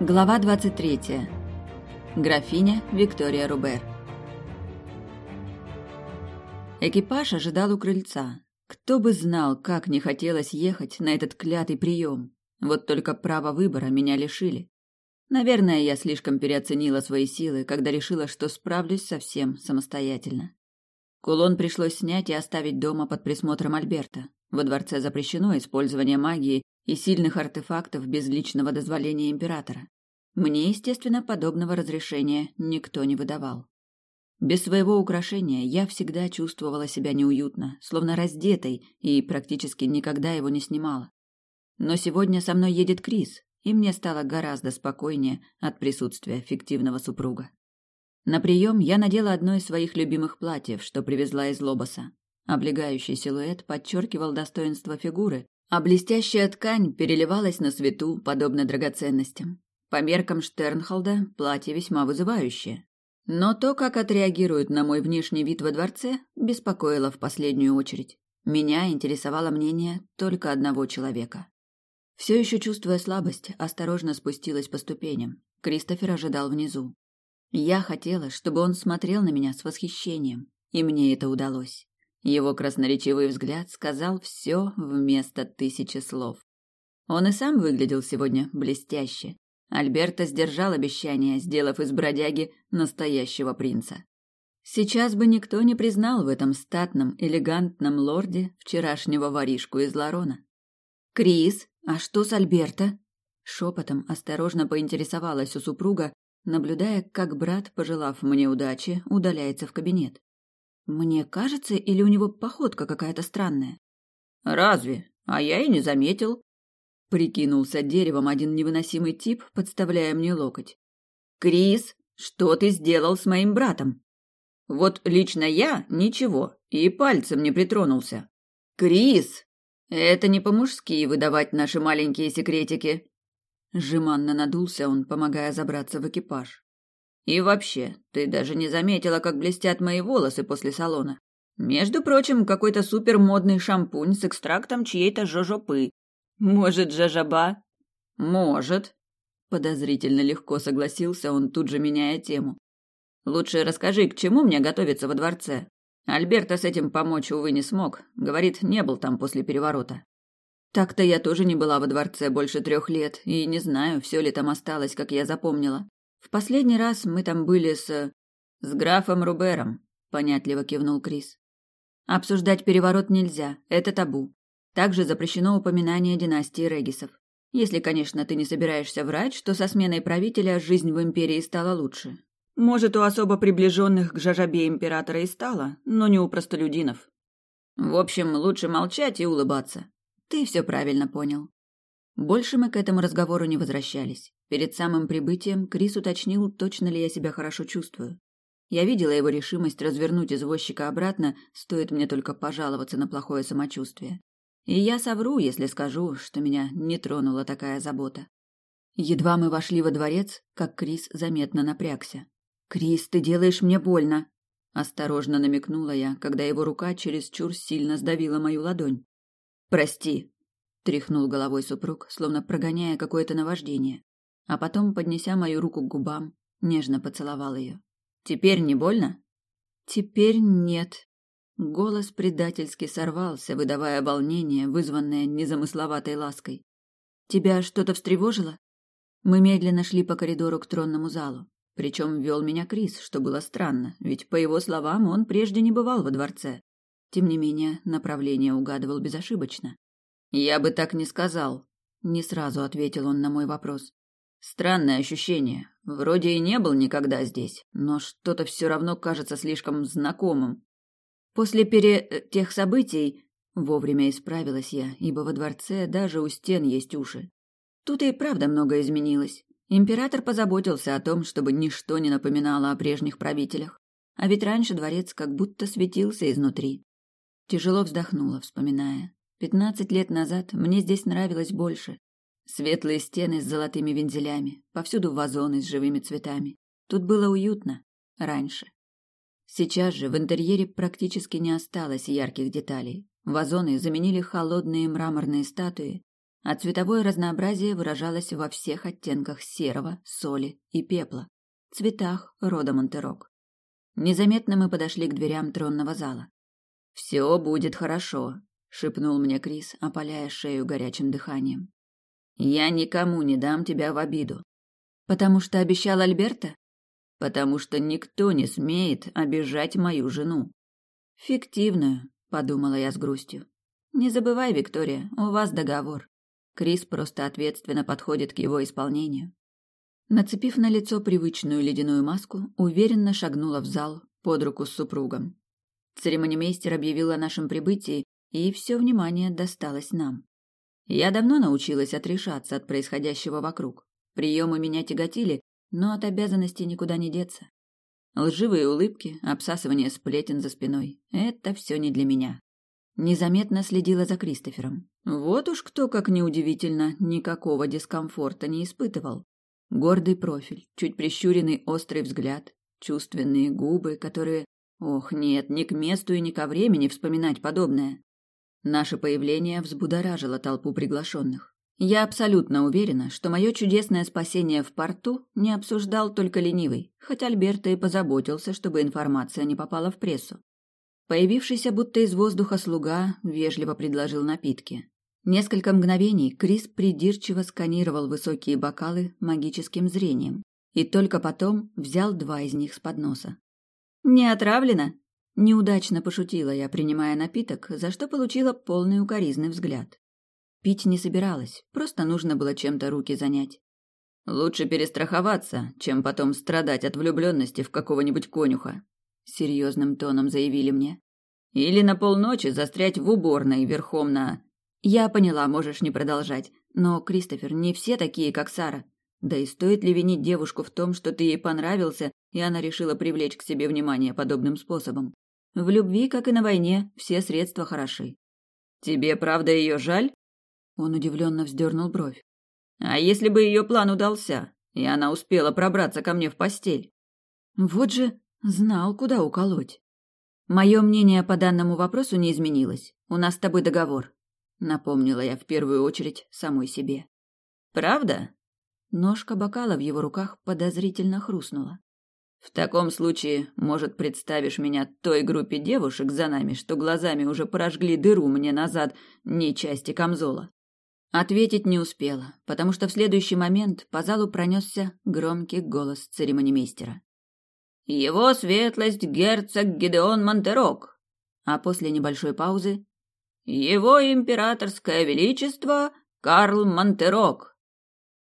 Глава 23. Графиня Виктория Рубер. Экипаж ожидал у крыльца. Кто бы знал, как не хотелось ехать на этот клятый прием. Вот только право выбора меня лишили. Наверное, я слишком переоценила свои силы, когда решила, что справлюсь совсем самостоятельно. Кулон пришлось снять и оставить дома под присмотром Альберта. Во дворце запрещено использование магии и сильных артефактов без личного дозволения императора. Мне, естественно, подобного разрешения никто не выдавал. Без своего украшения я всегда чувствовала себя неуютно, словно раздетой, и практически никогда его не снимала. Но сегодня со мной едет Крис, и мне стало гораздо спокойнее от присутствия фиктивного супруга. На прием я надела одно из своих любимых платьев, что привезла из Лобоса. Облегающий силуэт подчеркивал достоинство фигуры, а блестящая ткань переливалась на свету, подобно драгоценностям. По меркам Штернхолда платье весьма вызывающее. Но то, как отреагируют на мой внешний вид во дворце, беспокоило в последнюю очередь. Меня интересовало мнение только одного человека. Все еще чувствуя слабость, осторожно спустилась по ступеням. Кристофер ожидал внизу. Я хотела, чтобы он смотрел на меня с восхищением, и мне это удалось. Его красноречивый взгляд сказал все вместо тысячи слов. Он и сам выглядел сегодня блестяще. Альберто сдержал обещание, сделав из бродяги настоящего принца. Сейчас бы никто не признал в этом статном, элегантном лорде вчерашнего воришку из Ларона. «Крис, а что с Альберто?» Шепотом осторожно поинтересовалась у супруга, наблюдая, как брат, пожелав мне удачи, удаляется в кабинет. Мне кажется, или у него походка какая-то странная? Разве? А я и не заметил. Прикинулся деревом один невыносимый тип, подставляя мне локоть. Крис, что ты сделал с моим братом? Вот лично я ничего, и пальцем не притронулся. Крис, это не по-мужски выдавать наши маленькие секретики. Жеманно надулся он, помогая забраться в экипаж. И вообще, ты даже не заметила, как блестят мои волосы после салона. Между прочим, какой-то супермодный шампунь с экстрактом чьей-то жожопы. Может, жажаба? Может. Подозрительно легко согласился он, тут же меняя тему. Лучше расскажи, к чему мне готовиться во дворце. Альберта с этим помочь, увы, не смог. Говорит, не был там после переворота. Так-то я тоже не была во дворце больше трех лет, и не знаю, все ли там осталось, как я запомнила. В последний раз мы там были с... с графом Рубером, понятливо кивнул Крис. Обсуждать переворот нельзя, это табу. Также запрещено упоминание династии Регисов. Если, конечно, ты не собираешься врать, что со сменой правителя жизнь в империи стала лучше. Может, у особо приближенных к жажабе императора и стало, но не у простолюдинов. В общем, лучше молчать и улыбаться. Ты все правильно понял. Больше мы к этому разговору не возвращались. Перед самым прибытием Крис уточнил, точно ли я себя хорошо чувствую. Я видела его решимость развернуть извозчика обратно, стоит мне только пожаловаться на плохое самочувствие. И я совру, если скажу, что меня не тронула такая забота. Едва мы вошли во дворец, как Крис заметно напрягся. «Крис, ты делаешь мне больно!» Осторожно намекнула я, когда его рука чересчур сильно сдавила мою ладонь. «Прости», — тряхнул головой супруг, словно прогоняя какое-то наваждение а потом, поднеся мою руку к губам, нежно поцеловал ее. «Теперь не больно?» «Теперь нет». Голос предательски сорвался, выдавая волнение, вызванное незамысловатой лаской. «Тебя что-то встревожило?» Мы медленно шли по коридору к тронному залу. Причем вел меня Крис, что было странно, ведь, по его словам, он прежде не бывал во дворце. Тем не менее, направление угадывал безошибочно. «Я бы так не сказал», — не сразу ответил он на мой вопрос. Странное ощущение. Вроде и не был никогда здесь, но что-то все равно кажется слишком знакомым. После пере... Э, тех событий вовремя исправилась я, ибо во дворце даже у стен есть уши. Тут и правда многое изменилось. Император позаботился о том, чтобы ничто не напоминало о прежних правителях. А ведь раньше дворец как будто светился изнутри. Тяжело вздохнула, вспоминая. Пятнадцать лет назад мне здесь нравилось больше. Светлые стены с золотыми вензелями, повсюду вазоны с живыми цветами. Тут было уютно. Раньше. Сейчас же в интерьере практически не осталось ярких деталей. Вазоны заменили холодные мраморные статуи, а цветовое разнообразие выражалось во всех оттенках серого, соли и пепла, цветах рода Монтерок. Незаметно мы подошли к дверям тронного зала. «Все будет хорошо», — шепнул мне Крис, опаляя шею горячим дыханием. «Я никому не дам тебя в обиду». «Потому что обещал Альберта?» «Потому что никто не смеет обижать мою жену». «Фиктивную», — подумала я с грустью. «Не забывай, Виктория, у вас договор. Крис просто ответственно подходит к его исполнению. Нацепив на лицо привычную ледяную маску, уверенно шагнула в зал под руку с супругом. Церемонимейстер объявил о нашем прибытии, и все внимание досталось нам. Я давно научилась отрешаться от происходящего вокруг. Приемы меня тяготили, но от обязанностей никуда не деться. Лживые улыбки, обсасывание сплетен за спиной — это все не для меня. Незаметно следила за Кристофером. Вот уж кто, как неудивительно, никакого дискомфорта не испытывал. Гордый профиль, чуть прищуренный острый взгляд, чувственные губы, которые... Ох, нет, ни к месту и ни ко времени вспоминать подобное. Наше появление взбудоражило толпу приглашенных. Я абсолютно уверена, что мое чудесное спасение в порту не обсуждал только ленивый, хоть Альберто и позаботился, чтобы информация не попала в прессу. Появившийся будто из воздуха слуга вежливо предложил напитки. Несколько мгновений Крис придирчиво сканировал высокие бокалы магическим зрением и только потом взял два из них с подноса. «Не отравлено?» Неудачно пошутила я, принимая напиток, за что получила полный укоризный взгляд. Пить не собиралась, просто нужно было чем-то руки занять. «Лучше перестраховаться, чем потом страдать от влюбленности в какого-нибудь конюха», серьезным тоном заявили мне. Или на полночи застрять в уборной верхом на... Я поняла, можешь не продолжать. Но, Кристофер, не все такие, как Сара. Да и стоит ли винить девушку в том, что ты ей понравился, и она решила привлечь к себе внимание подобным способом? В любви, как и на войне, все средства хороши. Тебе правда ее жаль? Он удивленно вздернул бровь. А если бы ее план удался, и она успела пробраться ко мне в постель? Вот же Знал, куда уколоть. Мое мнение по данному вопросу не изменилось. У нас с тобой договор. Напомнила я в первую очередь самой себе. Правда? Ножка бокала в его руках подозрительно хрустнула. В таком случае, может, представишь меня той группе девушек за нами, что глазами уже прожгли дыру мне назад, не части камзола. Ответить не успела, потому что в следующий момент по залу пронесся громкий голос церемонимейстера. Его светлость герцог Гидеон Монтерок. А после небольшой паузы Его императорское величество Карл Монтерок.